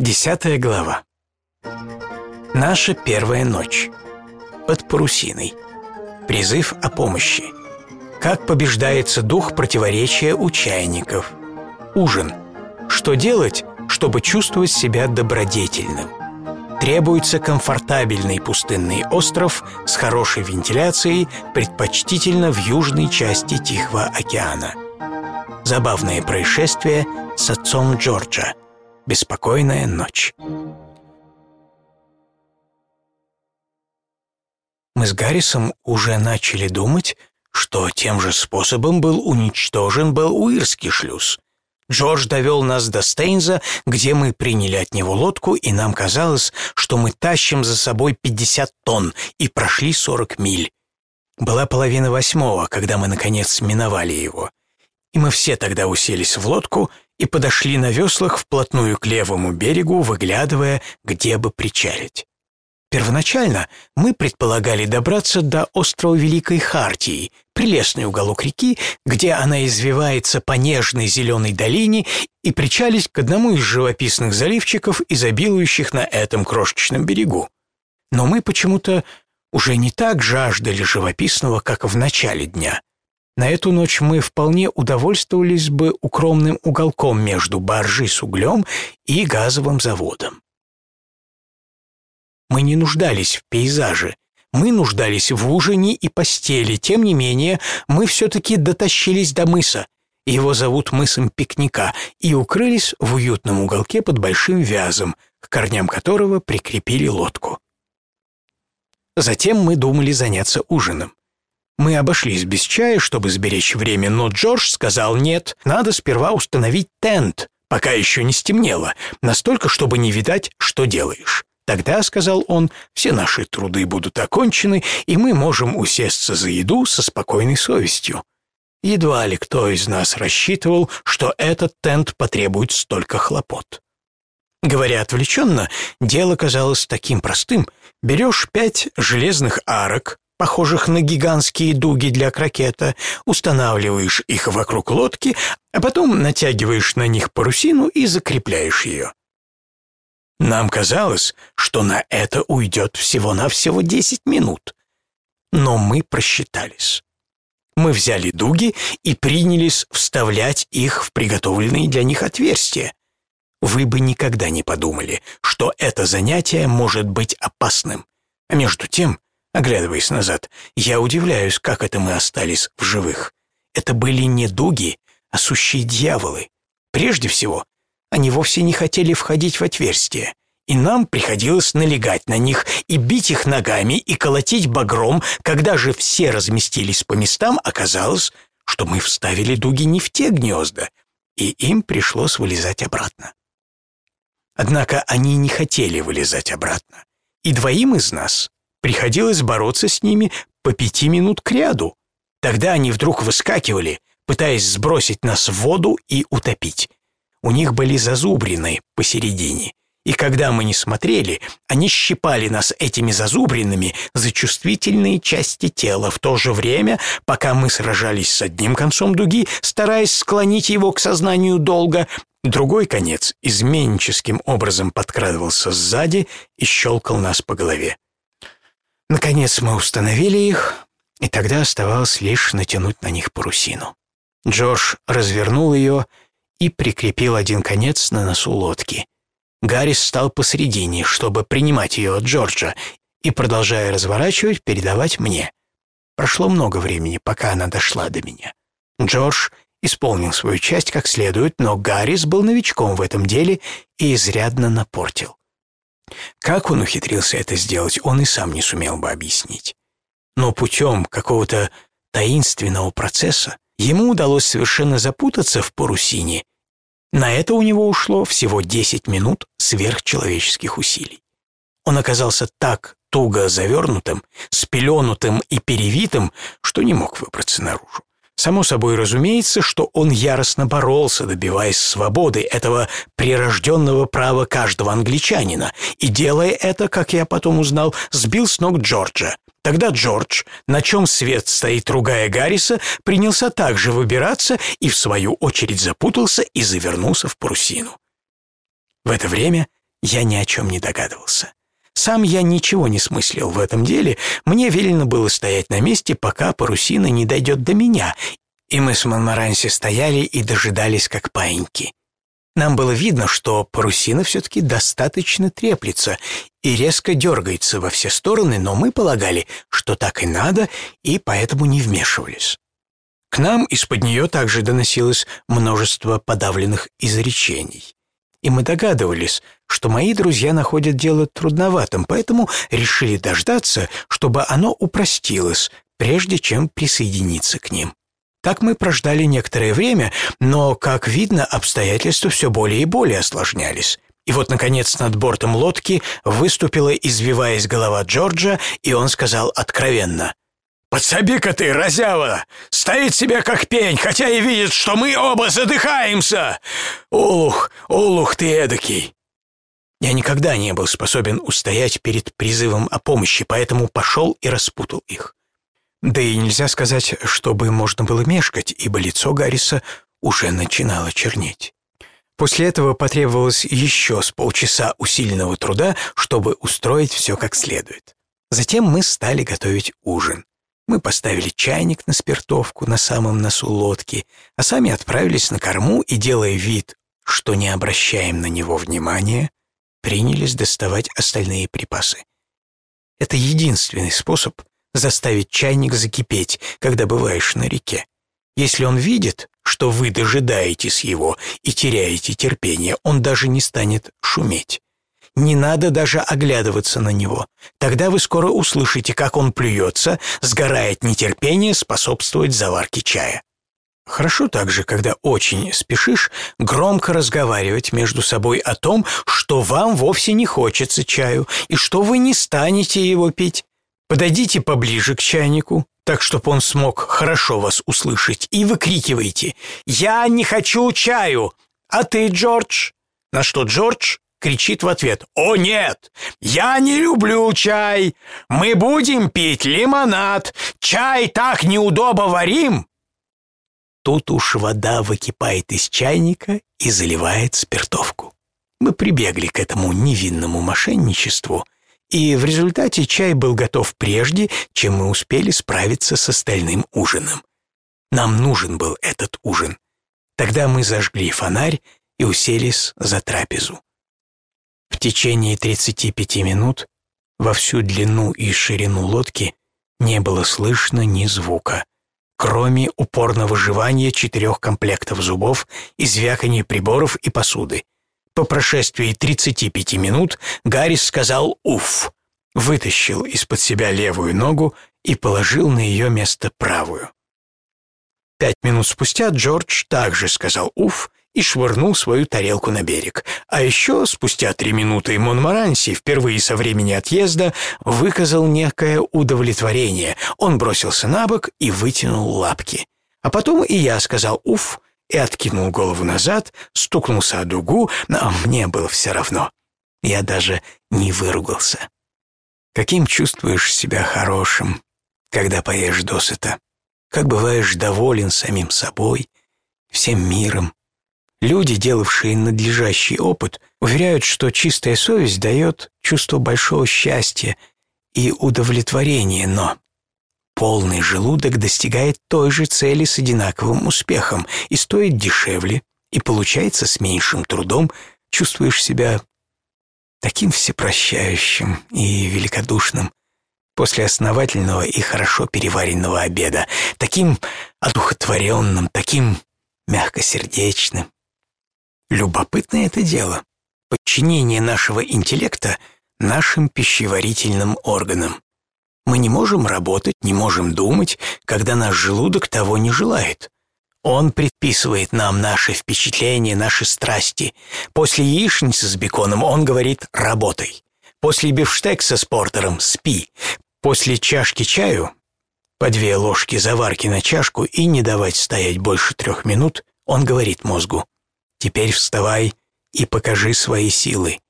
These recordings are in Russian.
Десятая глава. Наша первая ночь. Под парусиной. Призыв о помощи. Как побеждается дух противоречия у чайников. Ужин. Что делать, чтобы чувствовать себя добродетельным? Требуется комфортабельный пустынный остров с хорошей вентиляцией, предпочтительно в южной части Тихого океана. Забавное происшествие с отцом Джорджа. Беспокойная ночь. Мы с Гаррисом уже начали думать, что тем же способом был уничтожен был Уирский шлюз. Джордж довел нас до Стейнза, где мы приняли от него лодку, и нам казалось, что мы тащим за собой 50 тонн и прошли 40 миль. Была половина восьмого, когда мы, наконец, миновали его. И мы все тогда уселись в лодку и подошли на веслах вплотную к левому берегу, выглядывая, где бы причалить. Первоначально мы предполагали добраться до острова Великой Хартии, прелестный уголок реки, где она извивается по нежной зеленой долине и причалить к одному из живописных заливчиков, изобилующих на этом крошечном берегу. Но мы почему-то уже не так жаждали живописного, как в начале дня. На эту ночь мы вполне удовольствовались бы укромным уголком между баржей с углем и газовым заводом. Мы не нуждались в пейзаже, мы нуждались в ужине и постели. Тем не менее, мы все-таки дотащились до мыса. Его зовут мысом пикника, и укрылись в уютном уголке под большим вязом, к корням которого прикрепили лодку. Затем мы думали заняться ужином. Мы обошлись без чая, чтобы сберечь время, но Джордж сказал нет, надо сперва установить тент, пока еще не стемнело, настолько, чтобы не видать, что делаешь. Тогда, — сказал он, — все наши труды будут окончены, и мы можем усесться за еду со спокойной совестью. Едва ли кто из нас рассчитывал, что этот тент потребует столько хлопот. Говоря отвлеченно, дело казалось таким простым. Берешь пять железных арок, похожих на гигантские дуги для крокета, устанавливаешь их вокруг лодки, а потом натягиваешь на них парусину и закрепляешь ее. Нам казалось, что на это уйдет всего-навсего 10 минут. Но мы просчитались. Мы взяли дуги и принялись вставлять их в приготовленные для них отверстия. Вы бы никогда не подумали, что это занятие может быть опасным. А между тем, оглядываясь назад, я удивляюсь, как это мы остались в живых. Это были не дуги, а сущие дьяволы. Прежде всего, они вовсе не хотели входить в отверстие, и нам приходилось налегать на них и бить их ногами и колотить багром. Когда же все разместились по местам, оказалось, что мы вставили дуги не в те гнезда, и им пришлось вылезать обратно. Однако они не хотели вылезать обратно, и двоим из нас приходилось бороться с ними по пяти минут к ряду. Тогда они вдруг выскакивали, пытаясь сбросить нас в воду и утопить. У них были зазубрины посередине, и когда мы не смотрели, они щипали нас этими зазубринами за чувствительные части тела в то же время, пока мы сражались с одним концом дуги, стараясь склонить его к сознанию долга, другой конец изменческим образом подкрадывался сзади и щелкал нас по голове. Наконец мы установили их, и тогда оставалось лишь натянуть на них парусину. Джордж развернул ее и прикрепил один конец на носу лодки. Гаррис стал посредине, чтобы принимать ее от Джорджа и, продолжая разворачивать, передавать мне. Прошло много времени, пока она дошла до меня. Джордж исполнил свою часть как следует, но Гаррис был новичком в этом деле и изрядно напортил. Как он ухитрился это сделать, он и сам не сумел бы объяснить. Но путем какого-то таинственного процесса ему удалось совершенно запутаться в парусине на это у него ушло всего 10 минут сверхчеловеческих усилий. Он оказался так туго завернутым, спеленутым и перевитым, что не мог выбраться наружу. Само собой разумеется, что он яростно боролся, добиваясь свободы этого прирожденного права каждого англичанина, и, делая это, как я потом узнал, сбил с ног Джорджа, Тогда Джордж, на чем свет стоит ругая Гарриса, принялся также выбираться и в свою очередь запутался и завернулся в парусину. В это время Я ни о чем не догадывался. Сам я ничего не смыслил в этом деле, мне велено было стоять на месте, пока парусина не дойдет до меня, и мы с Монмаранси стояли и дожидались, как паиньки. Нам было видно, что парусина все-таки достаточно треплется и резко дергается во все стороны, но мы полагали, что так и надо, и поэтому не вмешивались. К нам из-под нее также доносилось множество подавленных изречений. И мы догадывались, что мои друзья находят дело трудноватым, поэтому решили дождаться, чтобы оно упростилось, прежде чем присоединиться к ним. Так мы прождали некоторое время, но, как видно, обстоятельства все более и более осложнялись. И вот, наконец, над бортом лодки выступила, извиваясь голова Джорджа, и он сказал откровенно. «Подсоби-ка ты, разява! Стоит себе как пень, хотя и видит, что мы оба задыхаемся! Олух, олух ты эдакий!» Я никогда не был способен устоять перед призывом о помощи, поэтому пошел и распутал их. Да и нельзя сказать, чтобы можно было мешкать, ибо лицо Гарриса уже начинало чернеть. После этого потребовалось еще с полчаса усиленного труда, чтобы устроить все как следует. Затем мы стали готовить ужин. Мы поставили чайник на спиртовку на самом носу лодки, а сами отправились на корму и, делая вид, что не обращаем на него внимания, принялись доставать остальные припасы. Это единственный способ заставить чайник закипеть, когда бываешь на реке. Если он видит, что вы дожидаетесь его и теряете терпение, он даже не станет шуметь. Не надо даже оглядываться на него. Тогда вы скоро услышите, как он плюется, сгорает нетерпение способствовать заварке чая. Хорошо также, когда очень спешишь, громко разговаривать между собой о том, что вам вовсе не хочется чаю и что вы не станете его пить. Подойдите поближе к чайнику, так, чтобы он смог хорошо вас услышать, и выкрикивайте «Я не хочу чаю! А ты, Джордж?» На что Джордж кричит в ответ «О нет! Я не люблю чай! Мы будем пить лимонад! Чай так неудобно варим!» Тут уж вода выкипает из чайника и заливает спиртовку. Мы прибегли к этому невинному мошенничеству – и в результате чай был готов прежде, чем мы успели справиться с остальным ужином. Нам нужен был этот ужин. Тогда мы зажгли фонарь и уселись за трапезу. В течение 35 минут во всю длину и ширину лодки не было слышно ни звука, кроме упорного жевания четырех комплектов зубов и приборов и посуды. По прошествии 35 минут Гаррис сказал «Уф», вытащил из-под себя левую ногу и положил на ее место правую. Пять минут спустя Джордж также сказал «Уф» и швырнул свою тарелку на берег. А еще спустя три минуты Монмаранси впервые со времени отъезда выказал некое удовлетворение. Он бросился на бок и вытянул лапки. А потом и я сказал «Уф», и откинул голову назад, стукнулся о дугу, но мне было все равно. Я даже не выругался. Каким чувствуешь себя хорошим, когда поешь досыта? Как бываешь доволен самим собой, всем миром? Люди, делавшие надлежащий опыт, уверяют, что чистая совесть дает чувство большого счастья и удовлетворения, но Полный желудок достигает той же цели с одинаковым успехом и стоит дешевле, и получается с меньшим трудом, чувствуешь себя таким всепрощающим и великодушным после основательного и хорошо переваренного обеда, таким одухотворенным, таким мягкосердечным. Любопытное это дело — подчинение нашего интеллекта нашим пищеварительным органам. Мы не можем работать, не можем думать, когда наш желудок того не желает. Он предписывает нам наши впечатления, наши страсти. После яичницы с беконом он говорит «работай». После бифштекса с портером «спи». После чашки чаю по две ложки заварки на чашку и не давать стоять больше трех минут, он говорит мозгу «теперь вставай и покажи свои силы».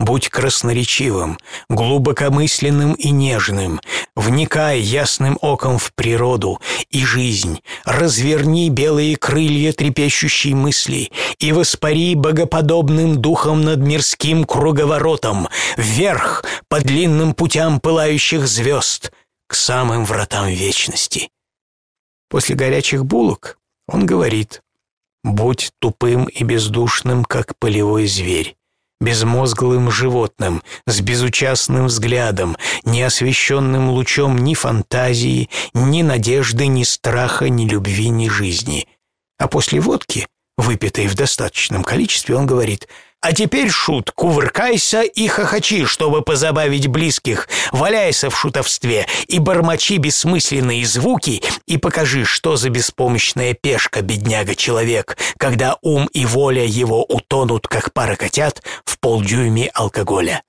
Будь красноречивым, глубокомысленным и нежным, вникай ясным оком в природу и жизнь, разверни белые крылья трепещущей мысли и воспари богоподобным духом над мирским круговоротом, вверх по длинным путям пылающих звезд, к самым вратам вечности. После горячих булок он говорит, «Будь тупым и бездушным, как полевой зверь, безмозглым животным, с безучастным взглядом, не освещенным лучом ни фантазии, ни надежды, ни страха, ни любви, ни жизни. А после водки, выпитой в достаточном количестве, он говорит «А теперь, шут, кувыркайся и хохочи, чтобы позабавить близких, валяйся в шутовстве и бормочи бессмысленные звуки и покажи, что за беспомощная пешка, бедняга-человек, когда ум и воля его утонут, как пара котят, в полдюйме алкоголя.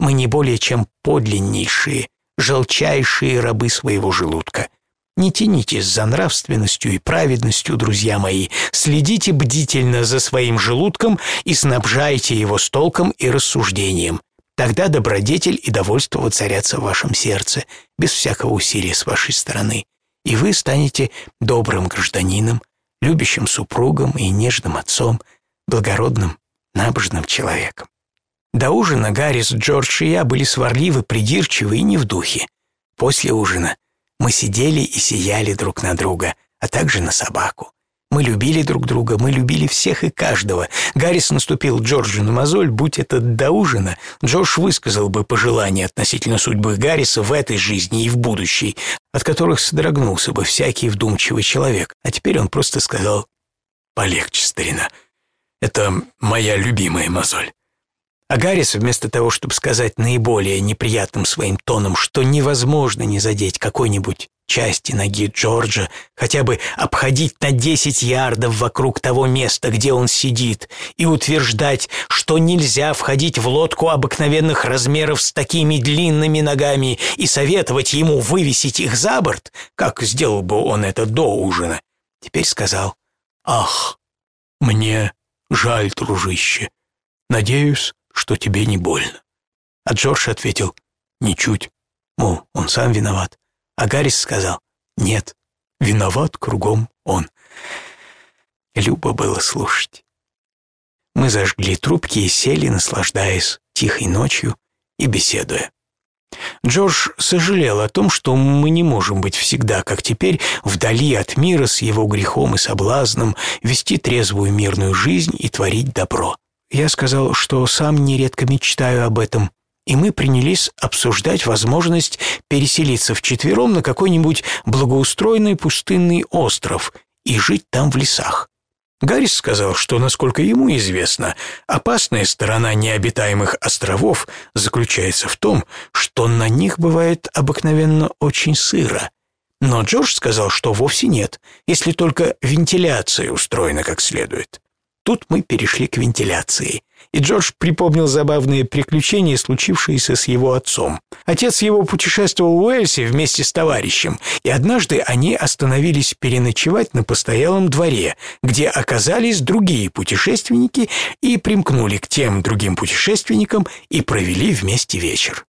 Мы не более чем подлиннейшие, желчайшие рабы своего желудка. Не тянитесь за нравственностью и праведностью, друзья мои. Следите бдительно за своим желудком и снабжайте его с толком и рассуждением. Тогда добродетель и довольство воцарятся в вашем сердце, без всякого усилия с вашей стороны, и вы станете добрым гражданином, любящим супругом и нежным отцом, благородным, набожным человеком. До ужина Гаррис, Джордж и я были сварливы, придирчивы и не в духе. После ужина – мы сидели и сияли друг на друга, а также на собаку. Мы любили друг друга, мы любили всех и каждого. Гаррис наступил Джорджу на мозоль, будь это до ужина, Джордж высказал бы пожелания относительно судьбы Гарриса в этой жизни и в будущей, от которых содрогнулся бы всякий вдумчивый человек. А теперь он просто сказал «Полегче, старина, это моя любимая мозоль». А Гаррис, вместо того, чтобы сказать наиболее неприятным своим тоном, что невозможно не задеть какой-нибудь части ноги Джорджа, хотя бы обходить на 10 ярдов вокруг того места, где он сидит, и утверждать, что нельзя входить в лодку обыкновенных размеров с такими длинными ногами и советовать ему вывесить их за борт, как сделал бы он это до ужина, теперь сказал «Ах, мне жаль, дружище. Надеюсь, что тебе не больно. А Джордж ответил, ничуть. Мол, он сам виноват. А Гаррис сказал, нет, виноват кругом он. Любо было слушать. Мы зажгли трубки и сели, наслаждаясь тихой ночью и беседуя. Джордж сожалел о том, что мы не можем быть всегда, как теперь, вдали от мира с его грехом и соблазном, вести трезвую мирную жизнь и творить добро. Я сказал, что сам нередко мечтаю об этом, и мы принялись обсуждать возможность переселиться вчетвером на какой-нибудь благоустроенный пустынный остров и жить там в лесах. Гаррис сказал, что, насколько ему известно, опасная сторона необитаемых островов заключается в том, что на них бывает обыкновенно очень сыро. Но Джордж сказал, что вовсе нет, если только вентиляция устроена как следует. Тут мы перешли к вентиляции. И Джордж припомнил забавные приключения, случившиеся с его отцом. Отец его путешествовал в Уэльсе вместе с товарищем, и однажды они остановились переночевать на постоялом дворе, где оказались другие путешественники и примкнули к тем другим путешественникам и провели вместе вечер.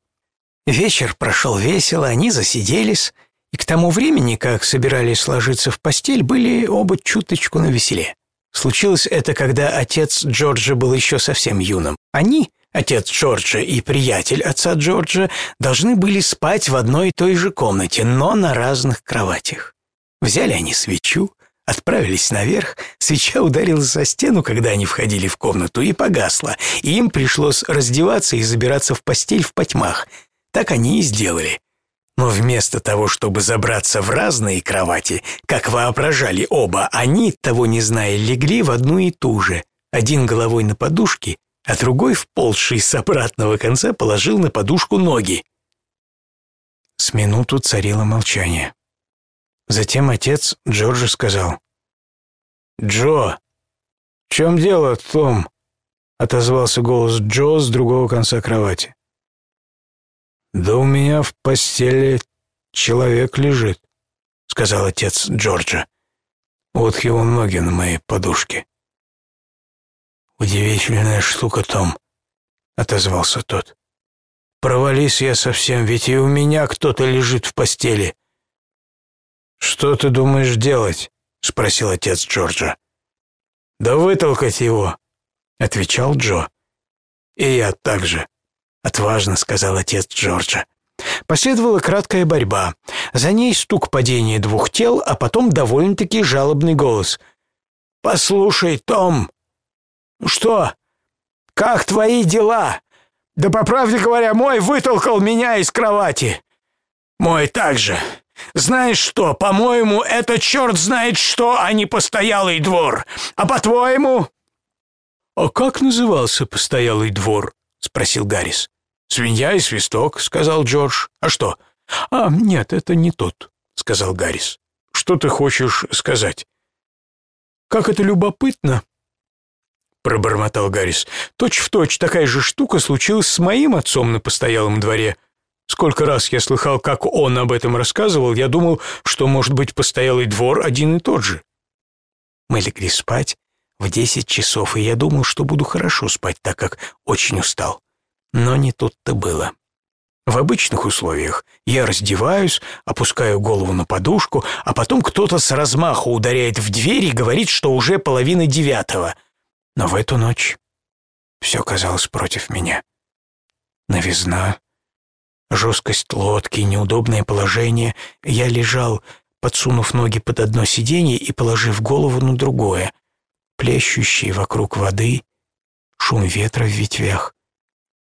Вечер прошел весело, они засиделись, и к тому времени, как собирались ложиться в постель, были оба чуточку на веселе. Случилось это, когда отец Джорджа был еще совсем юным. Они, отец Джорджа и приятель отца Джорджа, должны были спать в одной и той же комнате, но на разных кроватях. Взяли они свечу, отправились наверх, свеча ударилась за стену, когда они входили в комнату, и погасла, им пришлось раздеваться и забираться в постель в потьмах. Так они и сделали. Но вместо того, чтобы забраться в разные кровати, как воображали оба, они, того не зная, легли в одну и ту же. Один головой на подушке, а другой, вползший с обратного конца, положил на подушку ноги. С минуту царило молчание. Затем отец Джорджа сказал. «Джо, в чем дело, Том?» — отозвался голос Джо с другого конца кровати. «Да у меня в постели человек лежит», — сказал отец Джорджа. «Вот его ноги на моей подушке». «Удивительная штука, Том. отозвался тот. «Провались я совсем, ведь и у меня кто-то лежит в постели». «Что ты думаешь делать?» — спросил отец Джорджа. «Да вытолкать его», — отвечал Джо. «И я также», — отважно сказал отец Джорджа. Последовала краткая борьба. За ней стук падения двух тел, а потом довольно-таки жалобный голос. «Послушай, Том!» «Что? Как твои дела?» «Да по правде говоря, мой вытолкал меня из кровати!» «Мой также. Знаешь что, по-моему, это черт знает что, а не постоялый двор. А по-твоему...» «А как назывался постоялый двор?» — спросил Гаррис. «Свинья и свисток», — сказал Джордж. «А что?» «А, нет, это не тот», — сказал Гаррис. «Что ты хочешь сказать?» «Как это любопытно!» — пробормотал Гаррис. «Точь в точь такая же штука случилась с моим отцом на постоялом дворе. Сколько раз я слыхал, как он об этом рассказывал, я думал, что, может быть, постоялый двор один и тот же». Мы легли спать в десять часов, и я думал, что буду хорошо спать, так как очень устал. Но не тут-то было. В обычных условиях я раздеваюсь, опускаю голову на подушку, а потом кто-то с размаху ударяет в дверь и говорит, что уже половина девятого. Но в эту ночь все казалось против меня. Новизна, жесткость лодки, неудобное положение. Я лежал, подсунув ноги под одно сиденье и положив голову на другое. Плещущие вокруг воды, шум ветра в ветвях.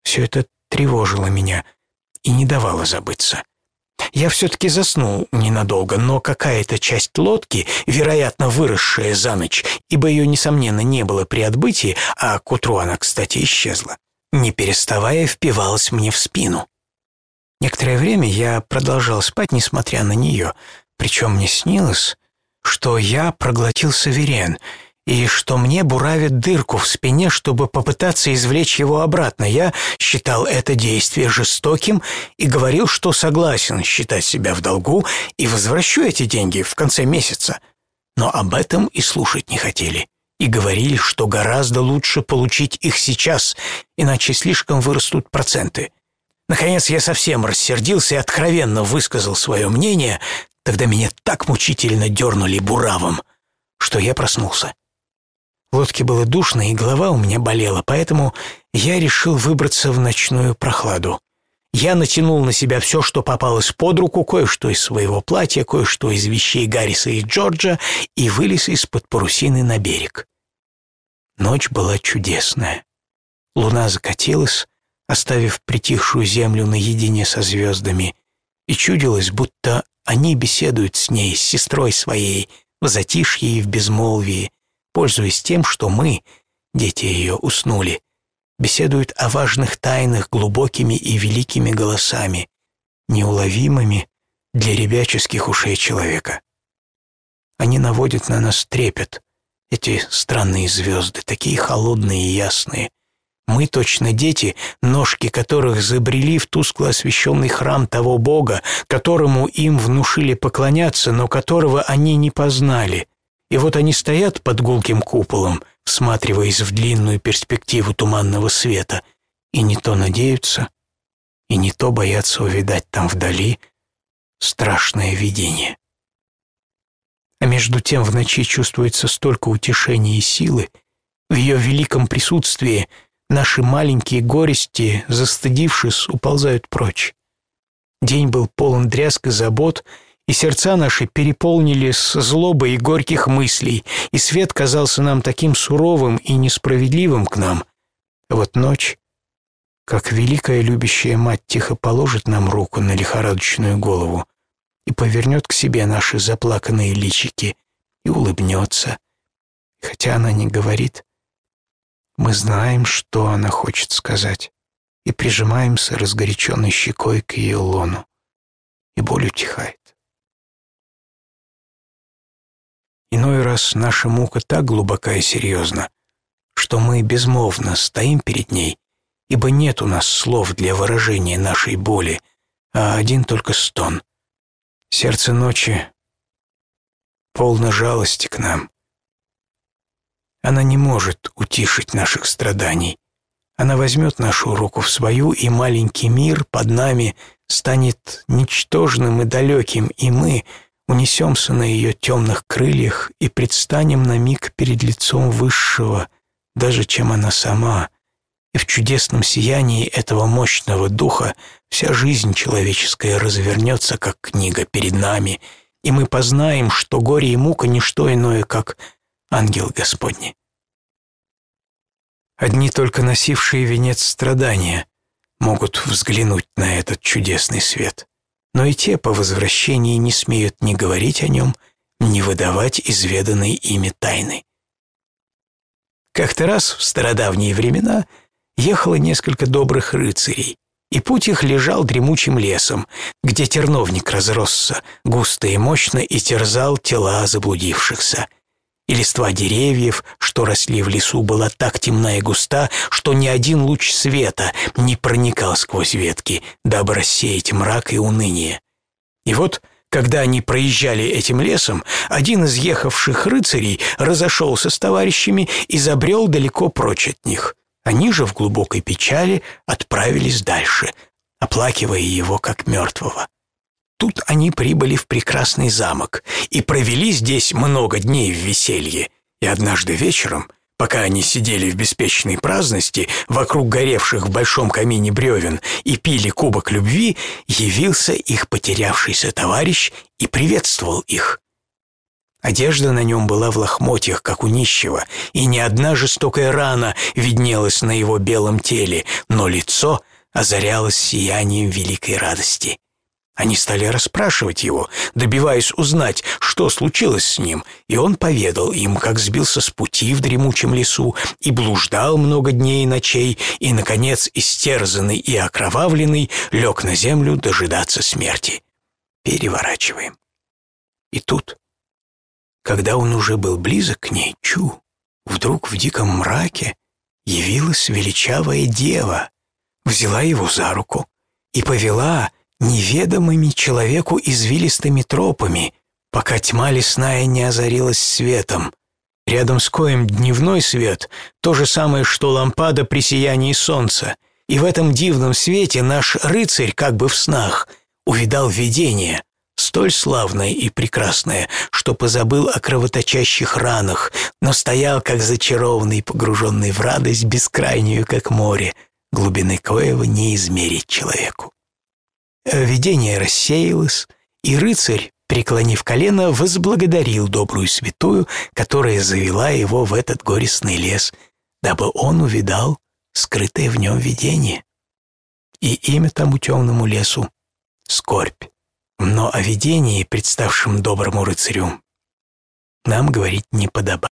Все это тревожило меня и не давало забыться. Я все-таки заснул ненадолго, но какая-то часть лодки, вероятно, выросшая за ночь, ибо ее, несомненно, не было при отбытии, а к утру она, кстати, исчезла, не переставая впивалась мне в спину. Некоторое время я продолжал спать, несмотря на нее, причем мне снилось, что я проглотил саверен — и что мне буравит дырку в спине, чтобы попытаться извлечь его обратно. Я считал это действие жестоким и говорил, что согласен считать себя в долгу и возвращу эти деньги в конце месяца. Но об этом и слушать не хотели. И говорили, что гораздо лучше получить их сейчас, иначе слишком вырастут проценты. Наконец я совсем рассердился и откровенно высказал свое мнение, тогда меня так мучительно дернули буравом, что я проснулся. В лодке было душно, и голова у меня болела, поэтому я решил выбраться в ночную прохладу. Я натянул на себя все, что попалось под руку, кое-что из своего платья, кое-что из вещей Гарриса и Джорджа, и вылез из-под парусины на берег. Ночь была чудесная. Луна закатилась, оставив притихшую землю наедине со звездами, и чудилось, будто они беседуют с ней, с сестрой своей, в затишье и в безмолвии, пользуясь тем, что мы, дети ее, уснули, беседуют о важных тайнах глубокими и великими голосами, неуловимыми для ребяческих ушей человека. Они наводят на нас трепет, эти странные звезды, такие холодные и ясные. Мы точно дети, ножки которых забрели в тускло освещенный храм того Бога, которому им внушили поклоняться, но которого они не познали, и вот они стоят под гулким куполом, всматриваясь в длинную перспективу туманного света, и не то надеются, и не то боятся увидать там вдали страшное видение. А между тем в ночи чувствуется столько утешения и силы, в ее великом присутствии наши маленькие горести, застыдившись, уползают прочь. День был полон дрязг и забот — и сердца наши переполнили с злобой и горьких мыслей, и свет казался нам таким суровым и несправедливым к нам. вот ночь, как великая любящая мать тихо положит нам руку на лихорадочную голову и повернет к себе наши заплаканные личики и улыбнется. хотя она не говорит, мы знаем, что она хочет сказать, и прижимаемся разгоряченной щекой к ее лону, и боль утихает. Иной раз наша мука так глубока и серьезна, что мы безмолвно стоим перед ней, ибо нет у нас слов для выражения нашей боли, а один только стон. Сердце ночи полно жалости к нам. Она не может утишить наших страданий. Она возьмет нашу руку в свою, и маленький мир под нами станет ничтожным и далеким, и мы унесемся на ее темных крыльях и предстанем на миг перед лицом Высшего, даже чем она сама. И в чудесном сиянии этого мощного духа вся жизнь человеческая развернется, как книга перед нами, и мы познаем, что горе и мука — не что иное, как ангел Господний. Одни только носившие венец страдания могут взглянуть на этот чудесный свет. Но и те по возвращении не смеют ни говорить о нем, ни выдавать изведанной ими тайны. Как-то раз в стародавние времена ехало несколько добрых рыцарей, и путь их лежал дремучим лесом, где терновник разросся густо и мощно и терзал тела заблудившихся — и листва деревьев, что росли в лесу, была так темна и густа, что ни один луч света не проникал сквозь ветки, дабы рассеять мрак и уныние. И вот, когда они проезжали этим лесом, один из ехавших рыцарей разошелся с товарищами и забрел далеко прочь от них. Они же в глубокой печали отправились дальше, оплакивая его как мертвого. Тут они прибыли в прекрасный замок и провели здесь много дней в веселье. И однажды вечером, пока они сидели в беспечной праздности вокруг горевших в большом камине бревен и пили кубок любви, явился их потерявшийся товарищ и приветствовал их. Одежда на нем была в лохмотьях, как у нищего, и ни одна жестокая рана виднелась на его белом теле, но лицо озарялось сиянием великой радости. Они стали расспрашивать его, добиваясь узнать, что случилось с ним, и он поведал им, как сбился с пути в дремучем лесу и блуждал много дней и ночей, и, наконец, истерзанный и окровавленный, лег на землю дожидаться смерти. Переворачиваем. И тут, когда он уже был близок к ней, чу, вдруг в диком мраке явилась величавая дева, взяла его за руку и повела, неведомыми человеку извилистыми тропами, пока тьма лесная не озарилась светом. Рядом с коем дневной свет — то же самое, что лампада при сиянии солнца. И в этом дивном свете наш рыцарь, как бы в снах, увидал видение, столь славное и прекрасное, что позабыл о кровоточащих ранах, но стоял, как зачарованный, погруженный в радость бескрайнюю, как море, глубины коего не измерить человеку. Видение рассеялось, и рыцарь, преклонив колено, возблагодарил добрую святую, которая завела его в этот горестный лес, дабы он увидал скрытое в нем видение. И имя тому темному лесу — скорбь. Но о видении, представшем доброму рыцарю, нам говорить не подобает.